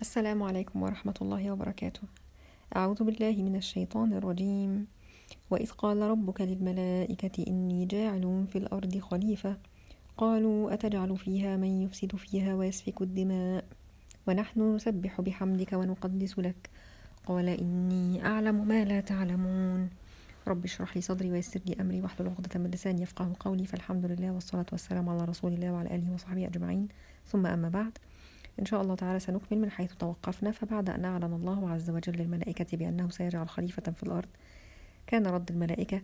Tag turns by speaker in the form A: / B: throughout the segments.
A: السلام عليكم ورحمة الله وبركاته. أعوذ بالله من الشيطان الرجيم. وإذ قال ربك للملائكة إني جاعل في الأرض خليفة. قالوا أتجعل فيها من يفسد فيها ويسفك الدماء؟ ونحن نسبح بحمدك ونقدس لك. قال إني أعلم ما لا تعلمون. رب اشرح لي صدري ويسر لي أمري. واحلل عقدة من لساني يفقه قولي. فالحمد لله والصلاة والسلام على رسول الله وعلى آله وصحبه أجمعين. ثم أما بعد. إن شاء الله تعالى سنكمل من حيث توقفنا فبعد أن أعلن الله عز وجل للملائكة بأنه سيجعل خليفة في الأرض كان رد الملائكة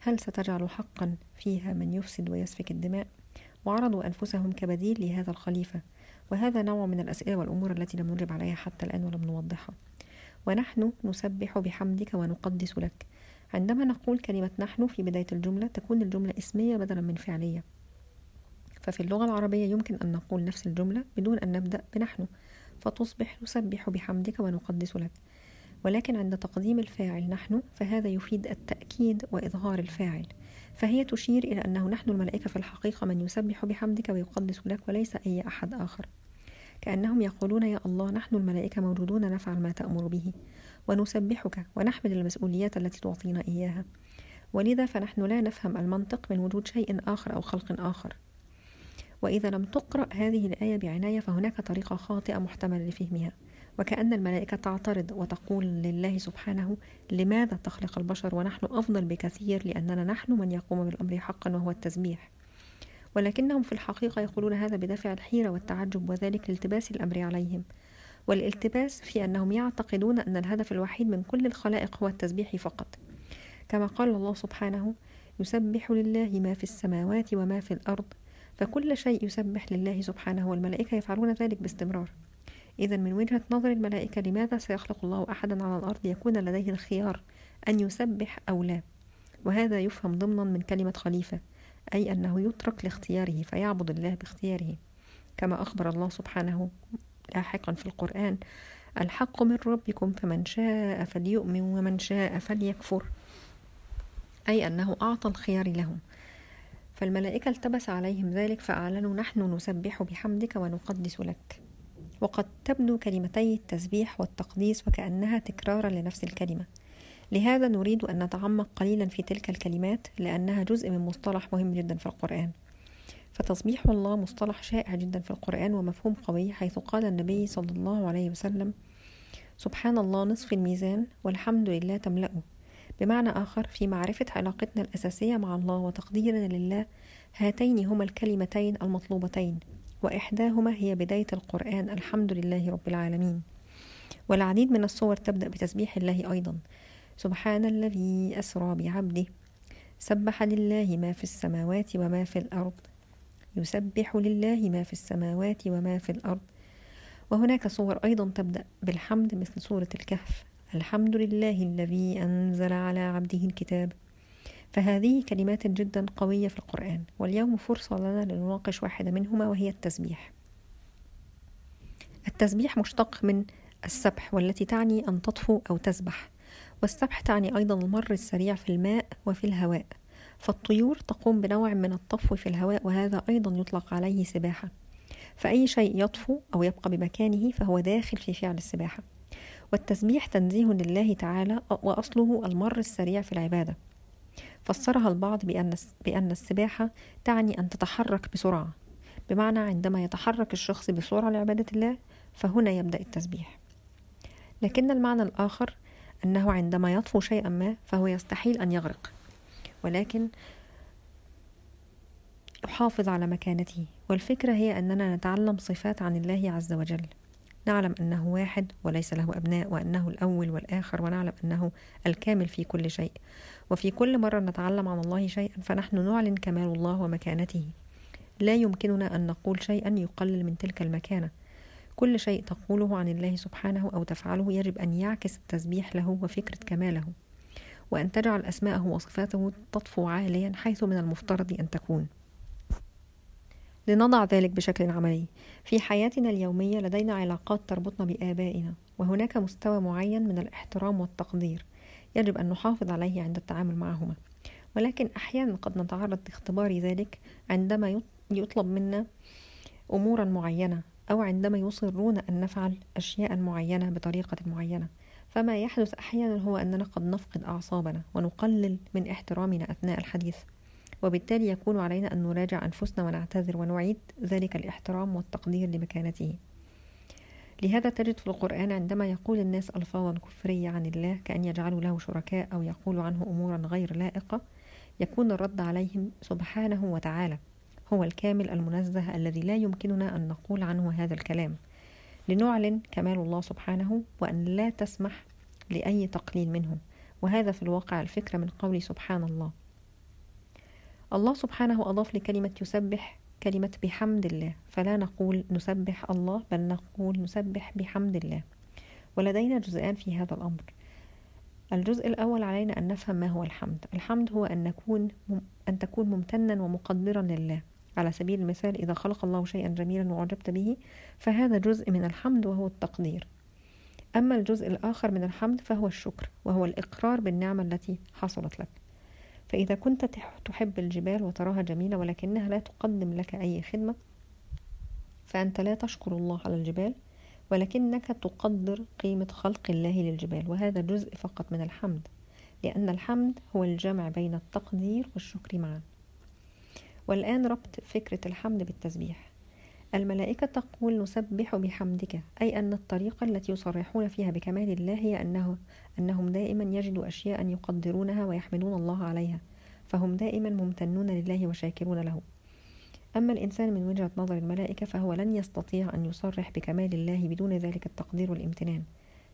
A: هل ستجعل حقا فيها من يفسد ويسفك الدماء؟ وعرضوا أنفسهم كبديل لهذا الخليفة وهذا نوع من الأسئلة والأمور التي لم نجب عليها حتى الآن ولم نوضحها. ونحن نسبح بحمدك ونقدس لك. عندما نقول كلمة نحن في بداية الجملة تكون الجملة اسمية بدلا من فعلية. ففي اللغة العربية يمكن أن نقول نفس الجملة بدون أن نبدأ بنحن. فتصبح نسبح بحمدك ونقدس لك. ولكن عند تقديم الفاعل نحن فهذا يفيد التأكيد وإظهار الفاعل. فهي تشير إلى أنه نحن الملائكة في الحقيقة من يسبح بحمدك ويقدس لك وليس أي أحد آخر. كأنهم يقولون يا الله نحن الملائكة موجودون نفعل ما تأمر به. ونسبحك ونحمل المسؤوليات التي تعطينا إياها. ولذا فنحن لا نفهم المنطق من وجود شيء آخر أو خلق آخر. وإذا لم تقرأ هذه الآية بعناية فهناك طريقة خاطئة محتملة لفهمها. وكأن الملائكة تعترض وتقول لله سبحانه لماذا تخلق البشر ونحن أفضل بكثير لأننا نحن من يقوم بالأمر حقا وهو التسبيح؟ ولكنهم في الحقيقة يقولون هذا بدافع الحيرة والتعجب وذلك لالتباس الأمر عليهم. والالتباس في أنهم يعتقدون أن الهدف الوحيد من كل الخلائق هو التسبيح فقط. كما قال الله سبحانه يسبح لله ما في السماوات وما في الأرض فكل شيء يسبح لله سبحانه والملائكة يفعلون ذلك باستمرار. إذا من وجهة نظر الملائكة لماذا سيخلق الله أحدا على الأرض يكون لديه الخيار أن يسبح أو لا؟ وهذا يفهم ضمنا من كلمة خليفة أي أنه يترك لاختياره فيعبد الله باختياره. كما أخبر الله سبحانه لاحقا في القرآن الحق من ربكم فمن شاء فليؤمن ومن شاء فليكفر. أي أنه أعطى الخيار لهم. فالملائكة التبس عليهم ذلك فأعلنوا نحن نسبح بحمدك ونقدس لك. وقد تبدو كلمتي التسبيح والتقديس وكأنها تكرارا لنفس الكلمة. لهذا نريد أن نتعمق قليلا في تلك الكلمات لأنها جزء من مصطلح مهم جدا في القرآن. فتسبيح الله مصطلح شائع جدا في القرآن ومفهوم قوي حيث قال النبي صلى الله عليه وسلم سبحان الله نصف الميزان والحمد لله تملأه. بمعنى آخر في معرفة علاقتنا الأساسية مع الله وتقديرنا لله هاتين هما الكلمتين المطلوبتين وإحداهما هي بداية القرآن الحمد لله رب العالمين. والعديد من الصور تبدأ بتسبيح الله أيضا. سبحان الذي أسرى بعبده سبح لله ما في السماوات وما في الأرض يسبح لله ما في السماوات وما في الأرض. وهناك صور أيضا تبدأ بالحمد مثل سورة الكهف. الحمد لله الذي أنزل على عبده الكتاب. فهذه كلمات جدا قوية في القرآن واليوم فرصة لنا لنناقش واحدة منهما وهي التسبيح. التسبيح مشتق من السبح والتي تعني أن تطفو أو تسبح. والسبح تعني أيضا المر السريع في الماء وفي الهواء. فالطيور تقوم بنوع من الطفو في الهواء وهذا أيضا يطلق عليه سباحة فأي شيء يطفو أو يبقى بمكانه فهو داخل في فعل السباحة. والتسبيح تنزيه لله تعالى وأصله المر السريع في العبادة. فسرها البعض بأن السباحة تعني أن تتحرك بسرعة. بمعنى عندما يتحرك الشخص بسرعة لعبادة الله فهنا يبدأ التسبيح. لكن المعنى الآخر أنه عندما يطفو شيئا ما فهو يستحيل أن يغرق. ولكن يحافظ على مكانته والفكرة هي أننا نتعلم صفات عن الله عز وجل. نعلم أنه واحد وليس له أبناء وأنه الأول والآخر ونعلم أنه الكامل في كل شيء. وفي كل مرة نتعلم عن الله شيئا فنحن نعلن كمال الله ومكانته. لا يمكننا أن نقول شيئا يقلل من تلك المكانة. كل شيء تقوله عن الله سبحانه أو تفعله يجب أن يعكس التسبيح له وفكرة كماله. وأن تجعل أسماءه وصفاته تطفو عاليا حيث من المفترض أن تكون. لنضع ذلك بشكل عملي. في حياتنا اليومية لدينا علاقات تربطنا بآبائنا وهناك مستوى معين من الاحترام والتقدير يجب أن نحافظ عليه عند التعامل معهما. ولكن أحيانا قد نتعرض لاختبار ذلك عندما يطلب منا أمورا معينة أو عندما يصرون أن نفعل أشياء معينة بطريقة معينة. فما يحدث أحيانا هو أننا قد نفقد أعصابنا ونقلل من احترامنا أثناء الحديث. وبالتالي يكون علينا أن نراجع أنفسنا ونعتذر ونعيد ذلك الاحترام والتقدير لمكانته. لهذا تجد في القرآن عندما يقول الناس ألفاظا كفرية عن الله كأن يجعلوا له شركاء أو يقولوا عنه أمورا غير لائقة يكون الرد عليهم سبحانه وتعالى هو الكامل المنزه الذي لا يمكننا أن نقول عنه هذا الكلام. لنعلن كمال الله سبحانه وأن لا تسمح لأي تقليل منه وهذا في الواقع الفكرة من قول سبحان الله. الله سبحانه أضاف لكلمة يسبح كلمة بحمد الله. فلا نقول نسبح الله بل نقول نسبح بحمد الله. ولدينا جزئان في هذا الأمر. الجزء الأول علينا أن نفهم ما هو الحمد. الحمد هو أن, نكون أن تكون ممتنا ومقدرا لله. على سبيل المثال إذا خلق الله شيئا جميلا وعجبت به فهذا جزء من الحمد وهو التقدير. أما الجزء الآخر من الحمد فهو الشكر وهو الإقرار بالنعمة التي حصلت لك. فإذا كنت تحب الجبال وتراها جميلة ولكنها لا تقدم لك أي خدمة فأنت لا تشكر الله على الجبال ولكنك تقدر قيمة خلق الله للجبال وهذا جزء فقط من الحمد لأن الحمد هو الجمع بين التقدير والشكر معا. والآن ربط فكرة الحمد بالتسبيح. الملائكة تقول نسبح بحمدك أي أن الطريقة التي يصرحون فيها بكمال الله هي أنه أنهم دائما يجدوا أشياء يقدرونها ويحمدون الله عليها فهم دائما ممتنون لله وشاكرون له. أما الإنسان من وجهة نظر الملائكة فهو لن يستطيع أن يصرح بكمال الله بدون ذلك التقدير والامتنان.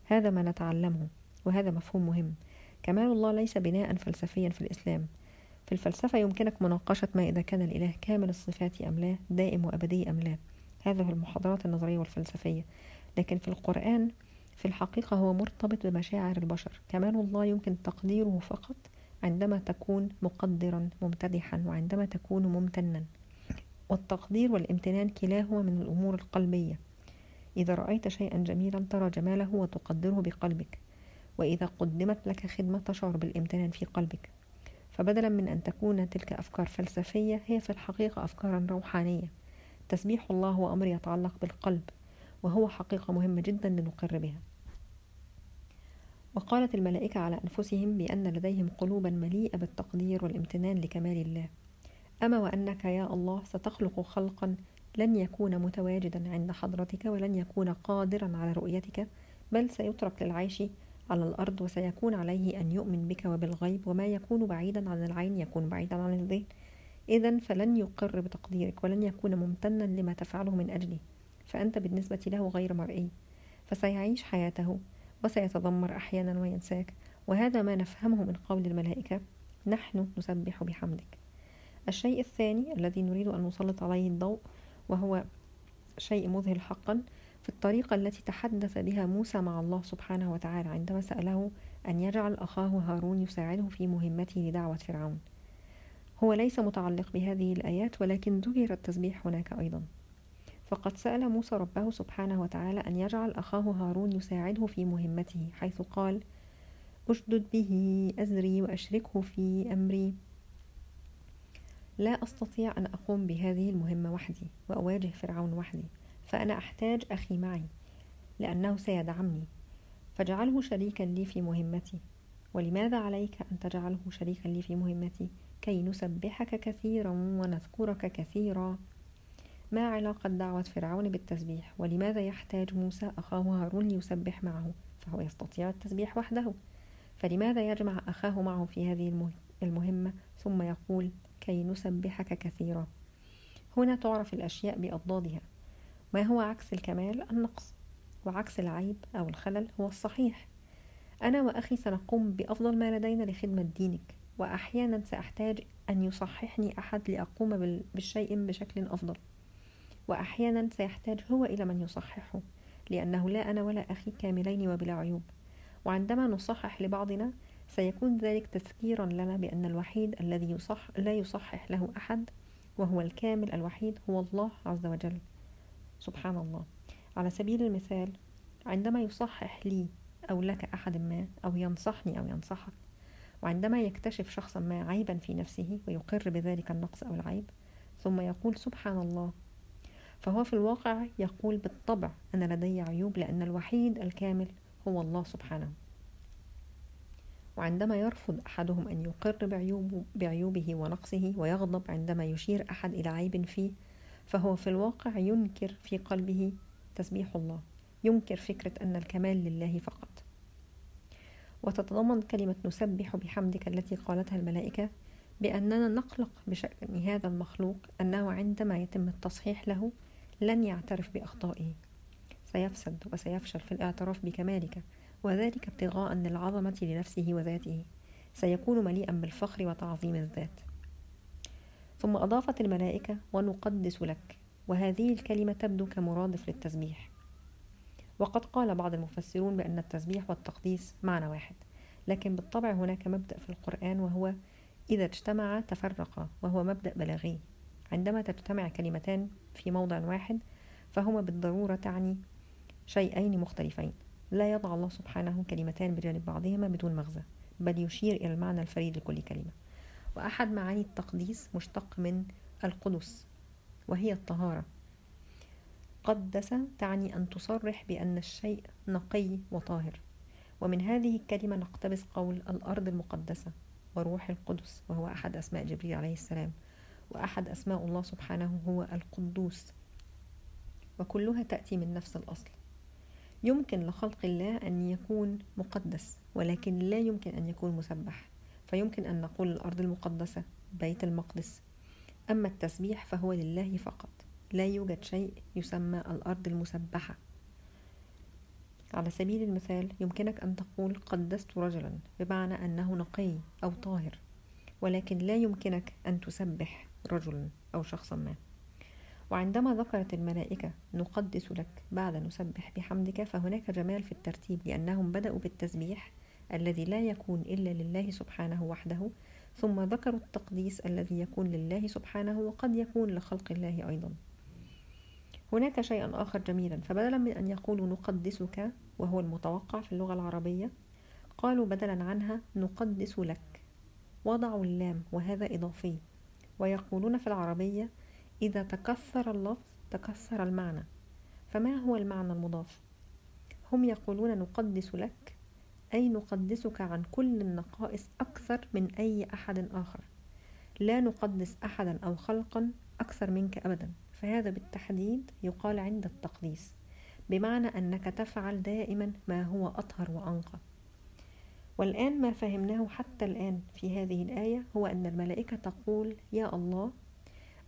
A: هذا ما نتعلمه وهذا مفهوم مهم. كمال الله ليس بناء فلسفيا في الإسلام. في الفلسفة يمكنك مناقشة ما إذا كان الإله كامل الصفات أم لا دائم وأبدي أم لا. هذا في المحاضرات النظرية والفلسفية. لكن في القرآن في الحقيقة هو مرتبط بمشاعر البشر. كمال الله يمكن تقديره فقط عندما تكون مقدرا ممتدحا وعندما تكون ممتنا. والتقدير والامتنان كلاهما من الأمور القلبية. إذا رأيت شيئا جميلا ترى جماله وتقدره بقلبك. وإذا قدمت لك خدمة تشعر بالامتنان في قلبك. فبدلا من أن تكون تلك أفكار فلسفية هي في الحقيقة أفكارا روحانية. تسبيح الله هو أمر يتعلق بالقلب وهو حقيقة مهمة جدا لنقر بها وقالت الملائكة على أنفسهم بأن لديهم قلوبا مليئة بالتقدير والامتنان لكمال الله. أما وأنك يا الله ستخلق خلقا لن يكون متواجدا عند حضرتك ولن يكون قادرا على رؤيتك بل سيترك للعيش على الأرض وسيكون عليه أن يؤمن بك وبالغيب وما يكون بعيدا عن العين يكون بعيدا عن الذهن. إذا فلن يقر بتقديرك ولن يكون ممتنا لما تفعله من أجله فأنت بالنسبة له غير مرئي فسيعيش حياته وسيتذمر أحيانا وينساك. وهذا ما نفهمه من قول الملائكة نحن نسبح بحمدك. الشيء الثاني الذي نريد أن نسلط عليه الضوء وهو شيء مذهل حقا في الطريقة التي تحدث بها موسى مع الله سبحانه وتعالى عندما سأله أن يجعل أخاه هارون يساعده في مهمته لدعوة فرعون. هو ليس متعلق بهذه الآيات ولكن ذكر التسبيح هناك أيضا. فقد سأل موسى ربه سبحانه وتعالى أن يجعل أخاه هارون يساعده في مهمته حيث قال أشدد به أزري وأشركه في أمري. لا أستطيع أن أقوم بهذه المهمة وحدي وأواجه فرعون وحدي. فأنا أحتاج أخي معي لأنه سيدعمني. فاجعله شريكا لي في مهمتي. ولماذا عليك أن تجعله شريكا لي في مهمتي؟ كي نسبحك كثيرا ونذكرك كثيرا. ما علاقة دعوة فرعون بالتسبيح؟ ولماذا يحتاج موسى أخاه هارون ليسبح معه؟ فهو يستطيع التسبيح وحده. فلماذا يجمع أخاه معه في هذه المهمة؟ ثم يقول كي نسبحك كثيرا. هنا تعرف الأشياء بأضدادها. ما هو عكس الكمال؟ النقص. وعكس العيب أو الخلل هو الصحيح. أنا وأخي سنقوم بأفضل ما لدينا لخدمة دينك. وأحيانا سأحتاج أن يصححني أحد لأقوم بالشيء بشكل أفضل. وأحيانا سيحتاج هو إلى من يصححه لأنه لا أنا ولا أخي كاملين وبلا عيوب. وعندما نصحح لبعضنا سيكون ذلك تذكيرا لنا بأن الوحيد الذي يصح لا يصحح له أحد وهو الكامل الوحيد هو الله عز وجل. سبحان الله. على سبيل المثال عندما يصحح لي أو لك أحد ما أو ينصحني أو ينصحك وعندما يكتشف شخصا ما عيبا في نفسه ويقر بذلك النقص أو العيب ثم يقول سبحان الله فهو في الواقع يقول بالطبع أنا لدي عيوب لأن الوحيد الكامل هو الله سبحانه. وعندما يرفض أحدهم أن يقر بعيوب بعيوبه ونقصه ويغضب عندما يشير أحد إلى عيب فيه فهو في الواقع ينكر في قلبه تسبيح الله ينكر فكرة أن الكمال لله فقط. وتتضمن كلمة نسبح بحمدك التي قالتها الملائكة بأننا نقلق بشأن هذا المخلوق أنه عندما يتم التصحيح له لن يعترف بأخطائه. سيفسد وسيفشل في الاعتراف بكمالك وذلك ابتغاء للعظمة لنفسه وذاته. سيكون مليئا بالفخر وتعظيم الذات. ثم أضافت الملائكة ونقدس لك وهذه الكلمة تبدو كمرادف للتسبيح. وقد قال بعض المفسرون بأن التسبيح والتقديس معنى واحد لكن بالطبع هناك مبدأ في القرآن وهو إذا اجتمعا تفرقا وهو مبدأ بلاغي. عندما تجتمع كلمتان في موضع واحد فهما بالضرورة تعني شيئين مختلفين. لا يضع الله سبحانه كلمتان بجانب بعضهما بدون مغزى بل يشير إلى المعنى الفريد لكل كلمة. وأحد معاني التقديس مشتق من القدس وهي الطهارة. قدس تعني أن تصرح بأن الشيء نقي وطاهر. ومن هذه الكلمة نقتبس قول الأرض المقدسة وروح القدس وهو أحد أسماء جبريل عليه السلام. وأحد أسماء الله سبحانه هو القدوس. وكلها تأتي من نفس الأصل. يمكن لخلق الله أن يكون مقدس ولكن لا يمكن أن يكون مسبح. فيمكن أن نقول الأرض المقدسة بيت المقدس. أما التسبيح فهو لله فقط. لا يوجد شيء يسمى الأرض المسبحة. على سبيل المثال يمكنك أن تقول قدست رجلا بمعنى أنه نقي أو طاهر. ولكن لا يمكنك أن تسبح رجلا أو شخصا ما. وعندما ذكرت الملائكة نقدس لك بعد نسبح بحمدك فهناك جمال في الترتيب لأنهم بدأوا بالتسبيح الذي لا يكون إلا لله سبحانه وحده ثم ذكروا التقديس الذي يكون لله سبحانه وقد يكون لخلق الله أيضا. هناك شيء آخر جميلا. فبدلا من أن يقولوا نقدسك وهو المتوقع في اللغة العربية قالوا بدلا عنها نقدس لك وضعوا اللام وهذا إضافي. ويقولون في العربية إذا تكثر اللفظ تكثر المعنى. فما هو المعنى المضاف؟ هم يقولون نقدس لك أي نقدسك عن كل النقائص أكثر من أي أحد آخر. لا نقدس أحدا أو خلقا أكثر منك أبدا. فهذا بالتحديد يقال عند التقديس. بمعنى أنك تفعل دائما ما هو أطهر وأنقى. والآن ما فهمناه حتى الآن في هذه الآية هو أن الملائكة تقول يا الله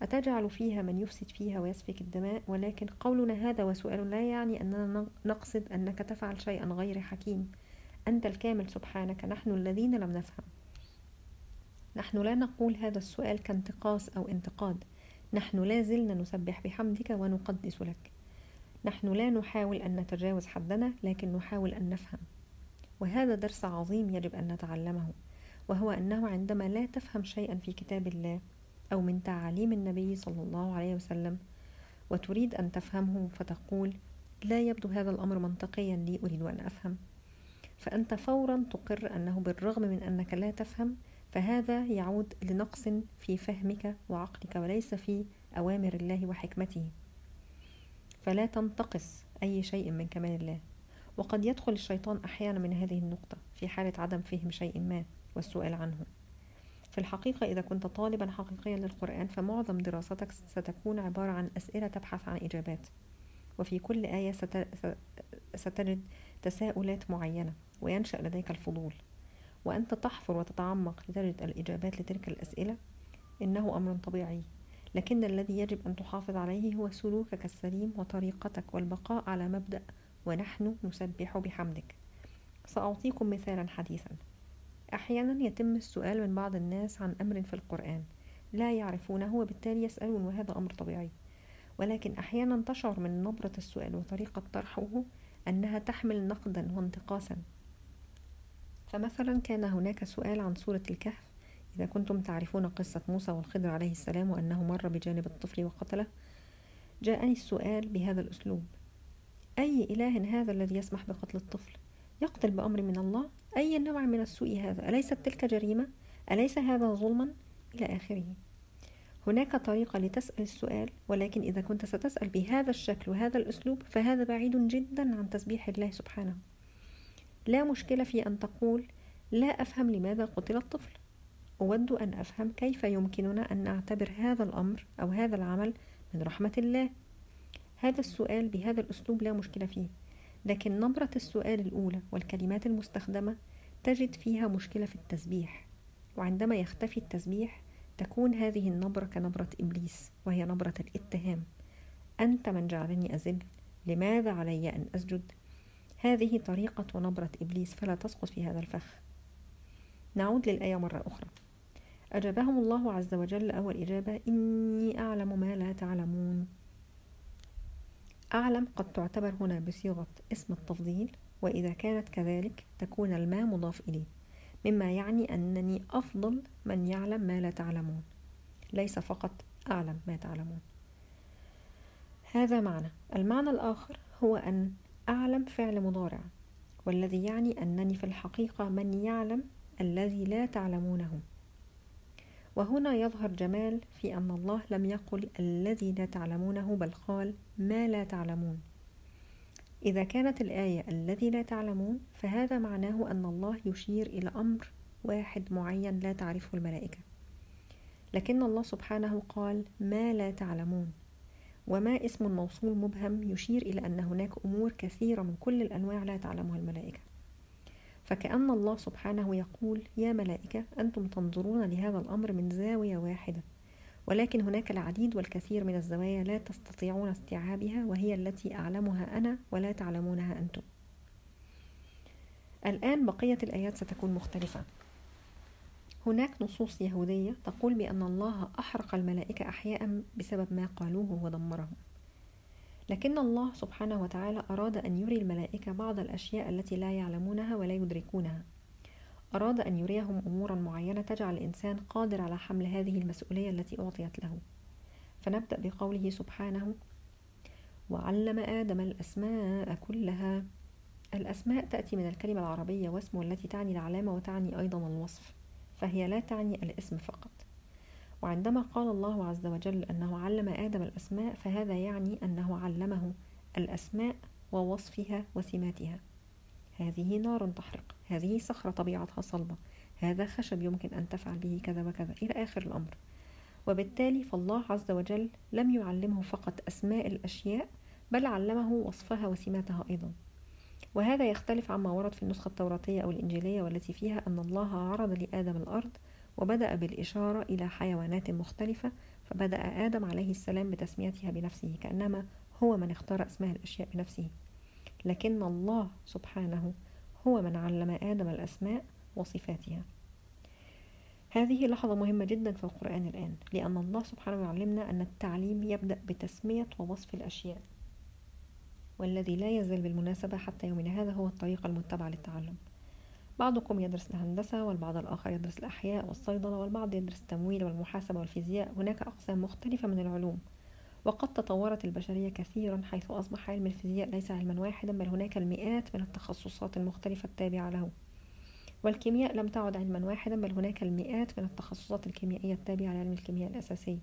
A: أتجعل فيها من يفسد فيها ويسفك الدماء؟ ولكن قولنا هذا وسؤال لا يعني أننا نقصد أنك تفعل شيئا غير حكيم. أنت الكامل سبحانك نحن الذين لم نفهم. نحن لا نقول هذا السؤال كانتقاص أو انتقاد. نحن لا زلنا نسبح بحمدك ونقدس لك. نحن لا نحاول أن نتجاوز حدنا لكن نحاول أن نفهم. وهذا درس عظيم يجب أن نتعلمه وهو أنه عندما لا تفهم شيئا في كتاب الله أو من تعاليم النبي صلى الله عليه وسلم وتريد أن تفهمه فتقول لا يبدو هذا الأمر منطقيا لي أريد أن أفهم. فأنت فورا تقر أنه بالرغم من أنك لا تفهم فهذا يعود لنقص في فهمك وعقلك وليس في أوامر الله وحكمته. فلا تنتقص أي شيء من كمال الله. وقد يدخل الشيطان أحيانا من هذه النقطة في حالة عدم فهم شيء ما والسؤال عنه. في الحقيقة إذا كنت طالبا حقيقيا للقرآن فمعظم دراستك ستكون عبارة عن أسئلة تبحث عن إجابات. وفي كل آية ستجد تساؤلات معينة. وينشأ لديك الفضول وأنت تحفر وتتعمق لتجد الإجابات لتلك الأسئلة. إنه أمر طبيعي لكن الذي يجب أن تحافظ عليه هو سلوكك السليم وطريقتك والبقاء على مبدأ ونحن نسبح بحمدك. سأعطيكم مثالا حديثا. أحيانا يتم السؤال من بعض الناس عن أمر في القرآن لا يعرفونه وبالتالي يسألون وهذا أمر طبيعي. ولكن أحيانا تشعر من نبرة السؤال وطريقة طرحه أنها تحمل نقدا وانتقاصا. فمثلا كان هناك سؤال عن سورة الكهف. إذا كنتم تعرفون قصة موسى والخضر عليه السلام وأنه مر بجانب الطفل وقتله جاءني السؤال بهذا الأسلوب. أي إله هذا الذي يسمح بقتل الطفل؟ يقتل بأمر من الله؟ أي نوع من السوء هذا؟ أليست تلك جريمة؟ أليس هذا ظلما؟ إلى آخره. هناك طريقة لتسأل السؤال ولكن إذا كنت ستسأل بهذا الشكل وهذا الأسلوب فهذا بعيد جدا عن تسبيح الله سبحانه. لا مشكلة في أن تقول لا أفهم لماذا قتل الطفل. أود أن أفهم كيف يمكننا أن نعتبر هذا الأمر أو هذا العمل من رحمة الله. هذا السؤال بهذا الأسلوب لا مشكلة فيه لكن نبرة السؤال الأولى والكلمات المستخدمة تجد فيها مشكلة في التسبيح. وعندما يختفي التسبيح تكون هذه النبرة كنبرة إبليس وهي نبرة الاتهام. أنت من جعلني أزل لماذا علي أن أسجد؟ هذه طريقة ونبرة إبليس فلا تسقط في هذا الفخ. نعود للآية مرة أخرى. أجابهم الله عز وجل أول إجابة إني أعلم ما لا تعلمون. أعلم قد تعتبر هنا بصيغة اسم التفضيل وإذا كانت كذلك تكون الماء مضاف إليه مما يعني أنني أفضل من يعلم ما لا تعلمون. ليس فقط أعلم ما تعلمون. هذا معنى. المعنى الآخر هو أن أعلم فعل مضارع والذي يعني أنني في الحقيقة من يعلم الذي لا تعلمونه. وهنا يظهر جمال في أن الله لم يقل الذي لا تعلمونه بل قال ما لا تعلمون. إذا كانت الآية الذي لا تعلمون فهذا معناه أن الله يشير إلى أمر واحد معين لا تعرفه الملائكة. لكن الله سبحانه قال ما لا تعلمون. وما اسم موصول مبهم يشير إلى أن هناك أمور كثيرة من كل الأنواع لا تعلمها الملائكة. فكأن الله سبحانه يقول يا ملائكة أنتم تنظرون لهذا الأمر من زاوية واحدة. ولكن هناك العديد والكثير من الزوايا لا تستطيعون استيعابها وهي التي أعلمها أنا ولا تعلمونها أنتم. الآن بقية الآيات ستكون مختلفة. هناك نصوص يهودية تقول بأن الله أحرق الملائكة أحياء بسبب ما قالوه ودمرهم. لكن الله سبحانه وتعالى أراد أن يري الملائكة بعض الأشياء التي لا يعلمونها ولا يدركونها. أراد أن يريهم أمورا معينة تجعل الإنسان قادر على حمل هذه المسؤولية التي أعطيت له. فنبدأ بقوله سبحانه وعلم آدم الأسماء كلها. الأسماء تأتي من الكلمة العربية واسم التي تعني العلامة وتعني أيضا الوصف. فهي لا تعني الاسم فقط. وعندما قال الله عز وجل أنه علم آدم الأسماء فهذا يعني أنه علمه الأسماء ووصفها وسماتها. هذه نار تحرق هذه صخرة طبيعتها صلبة هذا خشب يمكن أن تفعل به كذا وكذا إلى آخر الأمر. وبالتالي فالله عز وجل لم يعلمه فقط أسماء الأشياء بل علمه وصفها وسماتها أيضا. وهذا يختلف عما ورد في النسخة التوراتية أو الإنجيلية والتي فيها أن الله عرض لآدم الأرض وبدأ بالإشارة إلى حيوانات مختلفة فبدأ آدم عليه السلام بتسميتها بنفسه كأنما هو من اختار أسماء الأشياء بنفسه. لكن الله سبحانه هو من علم آدم الأسماء وصفاتها. هذه لحظة مهمة جدا في القرآن الآن لأن الله سبحانه يعلمنا أن التعليم يبدأ بتسمية ووصف الأشياء. والذي لا يزال بالمناسبة حتى يومنا هذا هو الطريقة المتبعة للتعلم. بعضكم يدرس الهندسة والبعض الآخر يدرس الأحياء والصيدلة والبعض يدرس التمويل والمحاسبة والفيزياء. هناك أقسام مختلفة من العلوم وقد تطورت البشرية كثيرا حيث أصبح علم الفيزياء ليس علما واحدا بل هناك المئات من التخصصات المختلفة التابعة له. والكيمياء لم تعد علما واحدا بل هناك المئات من التخصصات الكيميائية التابعة لعلم الكيمياء الأساسي.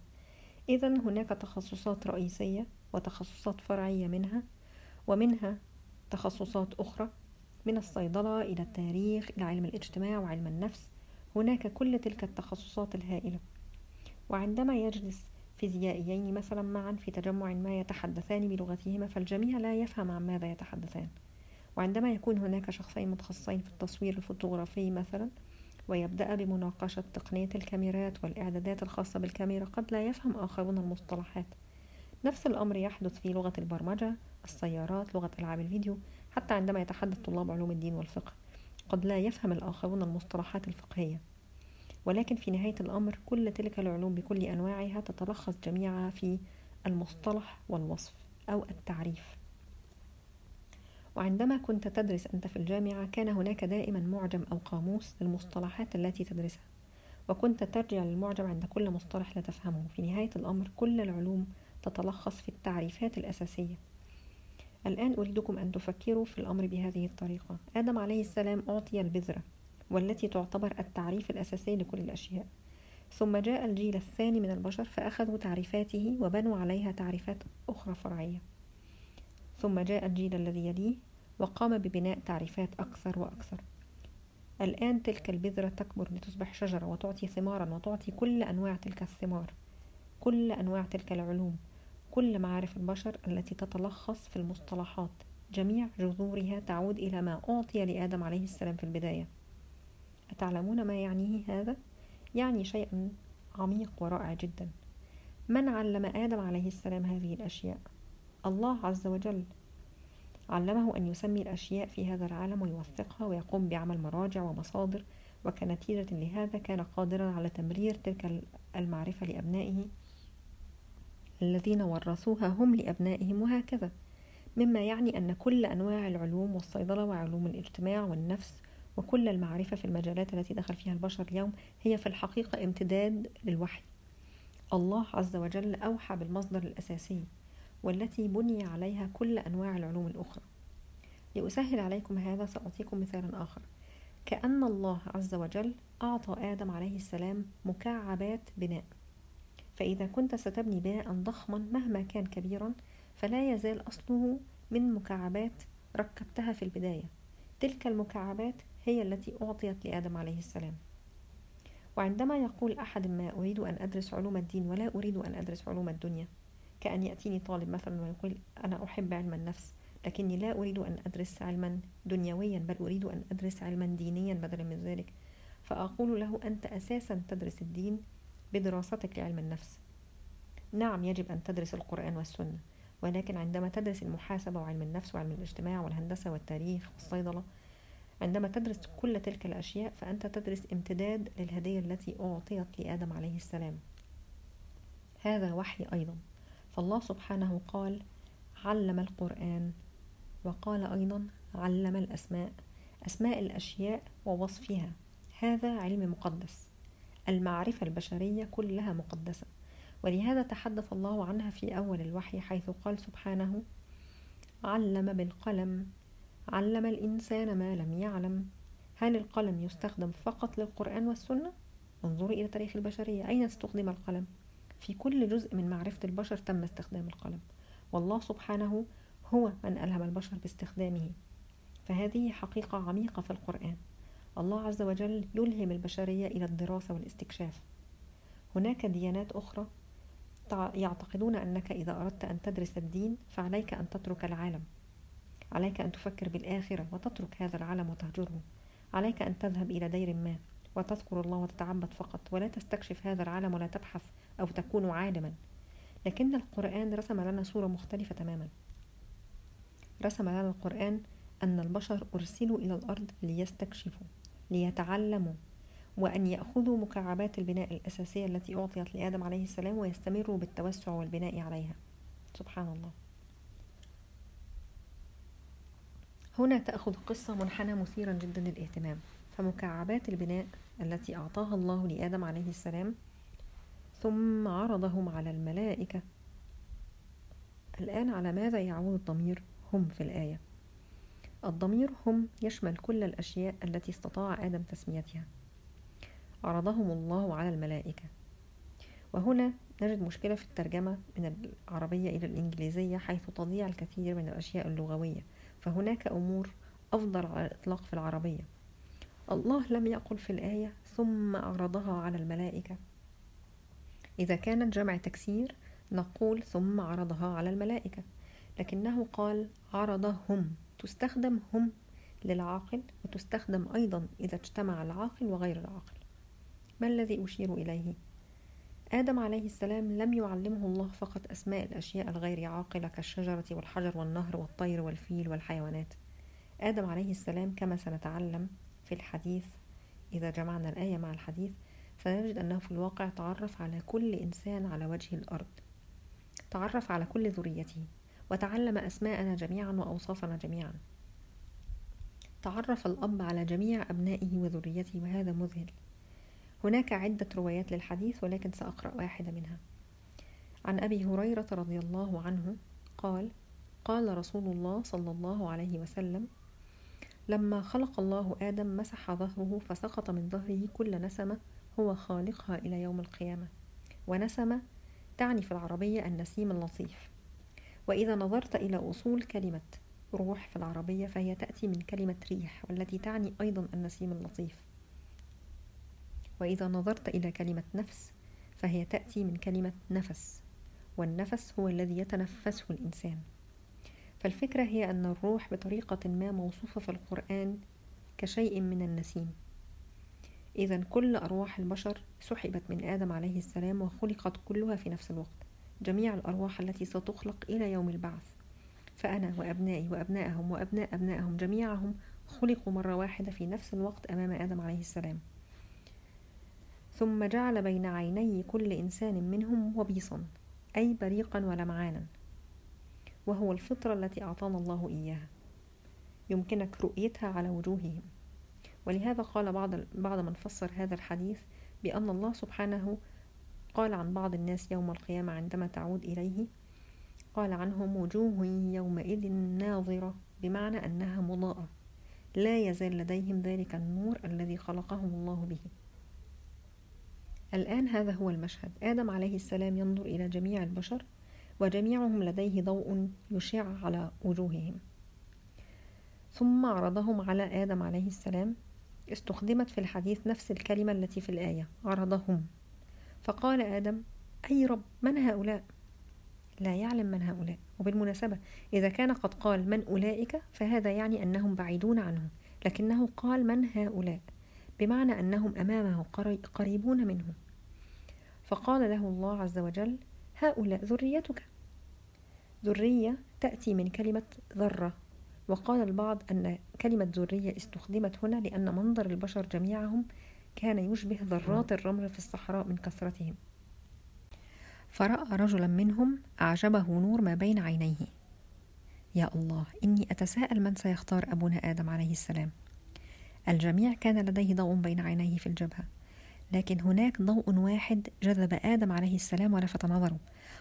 A: إذا هناك تخصصات رئيسية وتخصصات فرعية منها ومنها تخصصات أخرى من الصيدلة إلى التاريخ إلى علم الاجتماع وعلم النفس. هناك كل تلك التخصصات الهائلة. وعندما يجلس فيزيائيين مثلا معا في تجمع ما يتحدثان بلغتهما فالجميع لا يفهم عن ماذا يتحدثان. وعندما يكون هناك شخصين متخصصين في التصوير الفوتوغرافي مثلا ويبدأ بمناقشة تقنية الكاميرات والإعدادات الخاصة بالكاميرا قد لا يفهم آخرون المصطلحات. نفس الأمر يحدث في لغة البرمجة. السيارات لغة ألعاب الفيديو حتى عندما يتحدث طلاب علوم الدين والفقه. قد لا يفهم الآخرون المصطلحات الفقهية. ولكن في نهاية الأمر كل تلك العلوم بكل أنواعها تتلخص جميعها في المصطلح والوصف أو التعريف. وعندما كنت تدرس أنت في الجامعة كان هناك دائما معجم أو قاموس للمصطلحات التي تدرسها. وكنت ترجع للمعجم عند كل مصطلح لا تفهمه. في نهاية الأمر كل العلوم تتلخص في التعريفات الأساسية. الآن أريدكم أن تفكروا في الأمر بهذه الطريقة. آدم عليه السلام أعطي البذرة والتي تعتبر التعريف الأساسي لكل الأشياء. ثم جاء الجيل الثاني من البشر فأخذوا تعريفاته وبنوا عليها تعريفات أخرى فرعية. ثم جاء الجيل الذي يليه وقام ببناء تعريفات أكثر وأكثر. الآن تلك البذرة تكبر لتصبح شجرة وتعطي ثمارا وتعطي كل أنواع تلك الثمار كل أنواع تلك العلوم كل معارف البشر التي تتلخص في المصطلحات جميع جذورها تعود إلى ما أعطي لآدم عليه السلام في البداية أتعلمون ما يعنيه هذا؟ يعني شيئا عميق ورائع جدا من علم آدم عليه السلام هذه الأشياء؟ الله عز وجل علمه أن يسمي الأشياء في هذا العالم ويوثقها ويقوم بعمل مراجع ومصادر وكنتيجة لهذا كان قادرا على تمرير تلك المعرفة لأبنائه الذين ورثوها هم لأبنائهم وهكذا. مما يعني أن كل أنواع العلوم والصيدلة وعلوم الاجتماع والنفس وكل المعرفة في المجالات التي دخل فيها البشر اليوم هي في الحقيقة امتداد للوحي. الله عز وجل أوحى بالمصدر الأساسي والتي بني عليها كل أنواع العلوم الأخرى. لأسهل عليكم هذا سأعطيكم مثالا آخر. كأن الله عز وجل أعطى آدم عليه السلام مكعبات بناء. فإذا كنت ستبني بناء ضخما مهما كان كبيرا فلا يزال أصله من مكعبات ركبتها في البداية. تلك المكعبات هي التي أعطيت لآدم عليه السلام. وعندما يقول أحد ما أريد أن أدرس علوم الدين ولا أريد أن أدرس علوم الدنيا كأن يأتيني طالب مثلا ويقول أنا أحب علم النفس لكني لا أريد أن أدرس علما دنيويا بل أريد أن أدرس علما دينيا بدلا من ذلك. فأقول له أنت أساسا تدرس الدين بدراستك لعلم النفس. نعم يجب أن تدرس القرآن والسنة ولكن عندما تدرس المحاسبة وعلم النفس وعلم الاجتماع والهندسة والتاريخ والصيدلة عندما تدرس كل تلك الأشياء فأنت تدرس امتداد للهدية التي أعطيت لآدم عليه السلام. هذا وحي أيضا. فالله سبحانه قال علم القرآن وقال أيضا علم الأسماء أسماء الأشياء ووصفها. هذا علم مقدس. المعرفة البشرية كلها مقدسة. ولهذا تحدث الله عنها في أول الوحي حيث قال سبحانه علم بالقلم علم الإنسان ما لم يعلم. هل القلم يستخدم فقط للقرآن والسنة؟ انظروا إلى تاريخ البشرية. أين استخدم القلم؟ في كل جزء من معرفة البشر تم استخدام القلم. والله سبحانه هو من ألهم البشر باستخدامه. فهذه حقيقة عميقة في القرآن. الله عز وجل يلهم البشرية إلى الدراسة والاستكشاف. هناك ديانات أخرى يعتقدون أنك إذا أردت أن تدرس الدين فعليك أن تترك العالم. عليك أن تفكر بالآخرة وتترك هذا العالم وتهجره. عليك أن تذهب إلى دير ما وتذكر الله وتتعبد فقط ولا تستكشف هذا العالم ولا تبحث أو تكون عالما. لكن القرآن رسم لنا صورة مختلفة تماما. رسم لنا القرآن أن البشر أرسلوا إلى الأرض ليستكشفوا ليتعلموا وأن يأخذوا مكعبات البناء الأساسية التي أعطيت لآدم عليه السلام ويستمروا بالتوسع والبناء عليها. سبحان الله. هنا تأخذ قصة منحنى مثيرا جدا للاهتمام. فمكعبات البناء التي أعطاها الله لآدم عليه السلام ثم عرضهم على الملائكة. الآن على ماذا يعود الضمير؟ هم في الآية. الضمير هم يشمل كل الأشياء التي استطاع آدم تسميتها. عرضهم الله على الملائكة. وهنا نجد مشكلة في الترجمة من العربية إلى الإنجليزية حيث تضيع الكثير من الأشياء اللغوية. فهناك أمور أفضل على الإطلاق في العربية. الله لم يقل في الآية ثم عرضها على الملائكة إذا كانت جمع تكسير نقول ثم عرضها على الملائكة لكنه قال عرضهم تستخدم هم للعاقل وتستخدم أيضا إذا اجتمع العاقل وغير العاقل. ما الذي أشير إليه؟ آدم عليه السلام لم يعلمه الله فقط أسماء الأشياء الغير عاقلة كالشجرة والحجر والنهر والطير والفيل والحيوانات. آدم عليه السلام كما سنتعلم في الحديث إذا جمعنا الآية مع الحديث سنجد أنه في الواقع تعرف على كل إنسان على وجه الأرض. تعرف على كل ذريته. وتعلم أسماءنا جميعا وأوصافنا جميعا. تعرف الأب على جميع أبنائه وذريته وهذا مذهل. هناك عدة روايات للحديث ولكن سأقرأ واحدة منها. عن أبي هريرة رضي الله عنه قال قال رسول الله صلى الله عليه وسلم لما خلق الله آدم مسح ظهره فسقط من ظهره كل نسمة هو خالقها إلى يوم القيامة. ونسمة تعني في العربية النسيم اللطيف. وإذا نظرت إلى أصول كلمة روح في العربية فهي تأتي من كلمة ريح والتي تعني أيضا النسيم اللطيف. وإذا نظرت إلى كلمة نفس فهي تأتي من كلمة نفس والنفس هو الذي يتنفسه الإنسان. فالفكرة هي أن الروح بطريقة ما موصوفة في القرآن كشيء من النسيم. إذا كل أرواح البشر سحبت من آدم عليه السلام وخلقت كلها في نفس الوقت. جميع الأرواح التي ستخلق إلى يوم البعث. فأنا وأبنائي وأبنائهم وأبناء أبنائهم جميعهم خلقوا مرة واحدة في نفس الوقت أمام آدم عليه السلام. ثم جعل بين عيني كل إنسان منهم وبيصا أي بريقا ولمعانا وهو الفطرة التي أعطانا الله إياها. يمكنك رؤيتها على وجوههم. ولهذا قال بعض بعض من فسر هذا الحديث بأن الله سبحانه قال عن بعض الناس يوم القيامة عندما تعود إليه قال عنهم وجوه يومئذ ناظرة بمعنى أنها مضاءة لا يزال لديهم ذلك النور الذي خلقهم الله به. الآن هذا هو المشهد. آدم عليه السلام ينظر إلى جميع البشر وجميعهم لديه ضوء يشع على وجوههم. ثم عرضهم على آدم عليه السلام. استخدمت في الحديث نفس الكلمة التي في الآية عرضهم. فقال آدم أي رب من هؤلاء؟ لا يعلم من هؤلاء. وبالمناسبة إذا كان قد قال من أولئك فهذا يعني أنهم بعيدون عنه لكنه قال من هؤلاء؟ بمعنى أنهم أمامه قريبون منه فقال له الله عز وجل هؤلاء ذريتك. ذرية تأتي من كلمة ذرة وقال البعض أن كلمة ذرية استخدمت هنا لأن منظر البشر جميعهم كان يشبه ذرات الرمل في الصحراء من كثرتهم. فرأى رجلا منهم أعجبه نور ما بين عينيه. يا الله إني أتساءل من سيختار أبونا آدم عليه السلام. الجميع كان لديه ضوء بين عينيه في الجبهة لكن هناك ضوء واحد جذب آدم عليه السلام ولفت نظره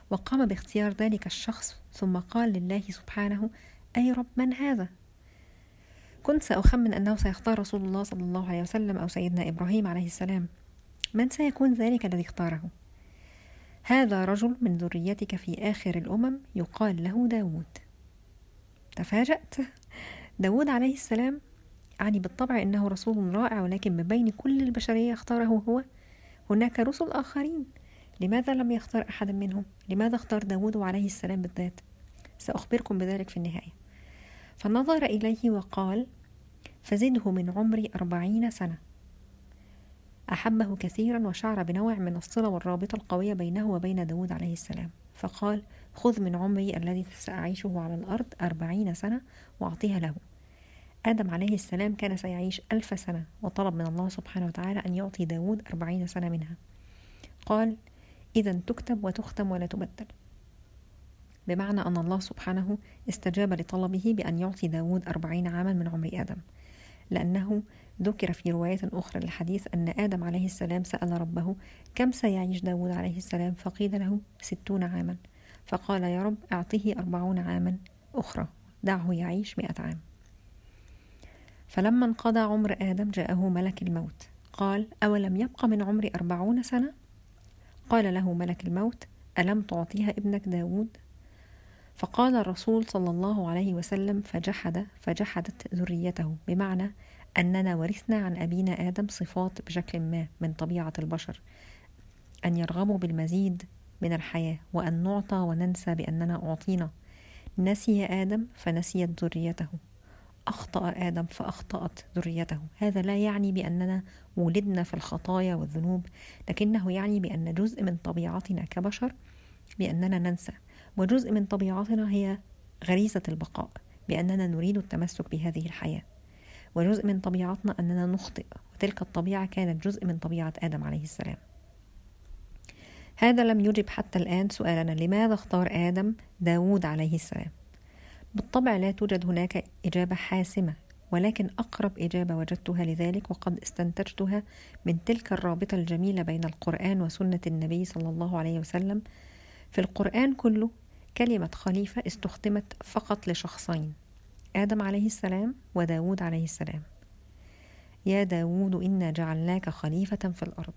A: وقام باختيار ذلك الشخص ثم قال لله سبحانه أي رب من هذا؟ كنت سأخمن أنه سيختار رسول الله صلى الله عليه وسلم أو سيدنا إبراهيم عليه السلام من سيكون ذلك الذي اختاره؟ هذا رجل من ذريتك في آخر الأمم يقال له داود تفاجأت داود عليه السلام يعني بالطبع إنه رسول رائع ولكن من بين كل البشرية اختاره هو هناك رسل آخرين لماذا لم يختار أحد منهم؟ لماذا اختار داود عليه السلام بالذات؟ سأخبركم بذلك في النهاية فنظر إليه وقال فزده من عمري أربعين سنة. أحبه كثيرا وشعر بنوع من الصلة والرابطة القوية بينه وبين داود عليه السلام فقال خذ من عمري الذي سأعيشه على الأرض أربعين سنة وأعطيها له. آدم عليه السلام كان سيعيش ألف سنة وطلب من الله سبحانه وتعالى أن يعطي داود أربعين سنة منها. قال إذا تكتب وتختم ولا تبدل. بمعنى أن الله سبحانه استجاب لطلبه بأن يعطي داود أربعين عاما من عمر آدم. لأنه ذكر في رواية أخرى للحديث أن آدم عليه السلام سأل ربه كم سيعيش داود عليه السلام؟ فقيل له ستون عاما. فقال يا رب أعطيه أربعون عاما أخرى دعه يعيش مئة عام. فلما انقضى عمر آدم جاءه ملك الموت. قال أولم يبق من عمري أربعون سنة؟ قال له ملك الموت ألم تعطيها ابنك داود فقال الرسول صلى الله عليه وسلم فجحد فجحدت ذريته بمعنى أننا ورثنا عن أبينا آدم صفات بشكل ما من طبيعة البشر أن يرغبوا بالمزيد من الحياة وأن نعطى وننسى بأننا أعطينا. نسي آدم فنسيت ذريته. أخطأ آدم فأخطأت ذريته. هذا لا يعني بأننا ولدنا في الخطايا والذنوب لكنه يعني بأن جزء من طبيعتنا كبشر بأننا ننسى. وجزء من طبيعتنا هي غريزة البقاء بأننا نريد التمسك بهذه الحياة. وجزء من طبيعتنا أننا نخطئ وتلك الطبيعة كانت جزء من طبيعة آدم عليه السلام. هذا لم يجب حتى الآن سؤالنا لماذا اختار آدم داود عليه السلام؟ بالطبع لا توجد هناك إجابة حاسمة ولكن أقرب إجابة وجدتها لذلك وقد استنتجتها من تلك الرابطة الجميلة بين القرآن وسنة النبي صلى الله عليه وسلم. في القرآن كله كلمة خليفة استخدمت فقط لشخصين آدم عليه السلام وداود عليه السلام. يا داود إنا جعلناك خليفة في الأرض.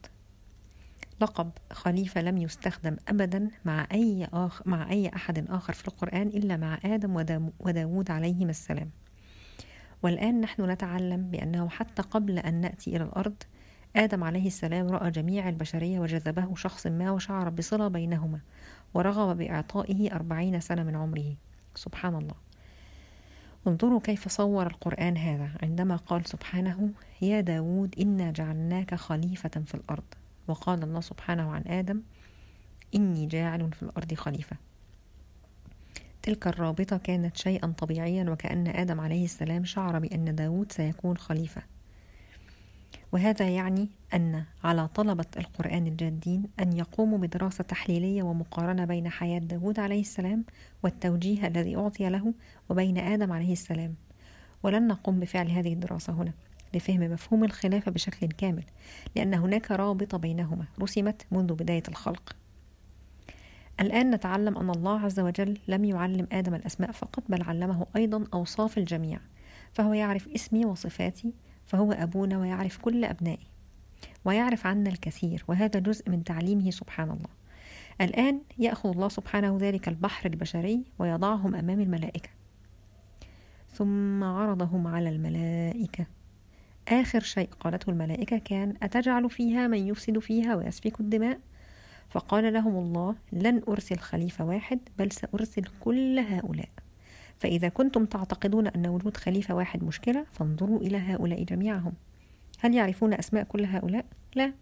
A: لقب خليفة لم يستخدم أبدا مع أي, آخر مع أي أحد آخر في القرآن إلا مع آدم وداود عليهما السلام. والآن نحن نتعلم بأنه حتى قبل أن نأتي إلى الأرض آدم عليه السلام رأى جميع البشرية وجذبه شخص ما وشعر بصلة بينهما. ورغب بإعطائه أربعين سنة من عمره. سبحان الله. انظروا كيف صور القرآن هذا. عندما قال سبحانه يا داود إنا جعلناك خليفة في الأرض. وقال الله سبحانه عن آدم إني جاعل في الأرض خليفة. تلك الرابطة كانت شيئا طبيعيا وكأن آدم عليه السلام شعر بأن داود سيكون خليفة. وهذا يعني أن على طلبة القرآن الجادين أن يقوموا بدراسة تحليلية ومقارنة بين حياة داود عليه السلام والتوجيه الذي أعطي له وبين آدم عليه السلام. ولن نقوم بفعل هذه الدراسة هنا لفهم مفهوم الخلافة بشكل كامل لأن هناك رابطة بينهما رسمت منذ بداية الخلق. الآن نتعلم أن الله عز وجل لم يعلم آدم الأسماء فقط بل علمه أيضا أوصاف الجميع فهو يعرف اسمي وصفاتي فهو أبونا ويعرف كل أبنائي ويعرف عنا الكثير وهذا جزء من تعليمه سبحان الله. الآن يأخذ الله سبحانه ذلك البحر البشري ويضعهم أمام الملائكة. ثم عرضهم على الملائكة. آخر شيء قالته الملائكة كان أتجعل فيها من يفسد فيها ويسفك الدماء؟ فقال لهم الله لن أرسل خليفة واحد بل سأرسل كل هؤلاء. فإذا كنتم تعتقدون أن وجود خليفة واحد مشكلة فانظروا إلى هؤلاء جميعهم. هل يعرفون أسماء كل هؤلاء؟ لا.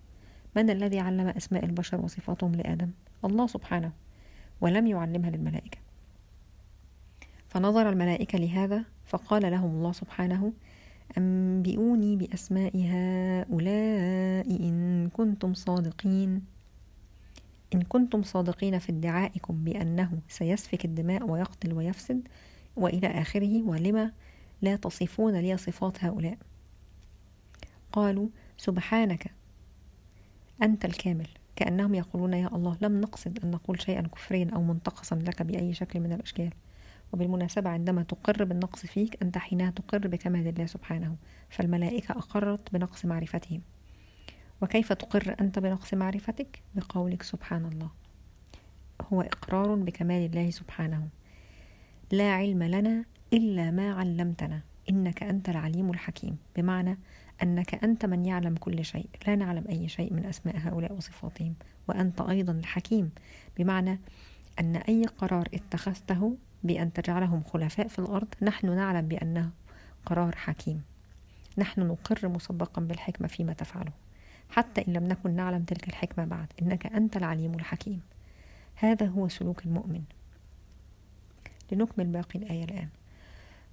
A: من الذي علم أسماء البشر وصفاتهم لآدم؟ الله سبحانه. ولم يعلمها للملائكة. فنظر الملائكة لهذا فقال لهم الله سبحانه أنبئوني بأسماء هؤلاء إن كنتم صادقين. إن كنتم صادقين في ادعائكم بأنه سيسفك الدماء ويقتل ويفسد وإلى آخره ولما لا تصفون لي صفات هؤلاء. قالوا سبحانك أنت الكامل. كأنهم يقولون يا الله لم نقصد أن نقول شيئا كفريا أو منتقصا لك بأي شكل من الأشكال. وبالمناسبة عندما تقر بالنقص فيك أنت حينها تقر بكمال الله سبحانه فالملائكة أقرت بنقص معرفتهم. وكيف تقر أنت بنقص معرفتك؟ بقولك سبحان الله. هو إقرار بكمال الله سبحانه. لا علم لنا إلا ما علمتنا. إنك أنت العليم الحكيم. بمعنى أنك أنت من يعلم كل شيء. لا نعلم أي شيء من أسماء هؤلاء وصفاتهم. وأنت أيضا الحكيم. بمعنى أن أي قرار اتخذته بأن تجعلهم خلفاء في الأرض نحن نعلم بأنه قرار حكيم. نحن نقر مسبقا بالحكمة فيما تفعله. حتى إن لم نكن نعلم تلك الحكمة بعد. إنك أنت العليم الحكيم. هذا هو سلوك المؤمن. لنكمل باقي الآية الآن.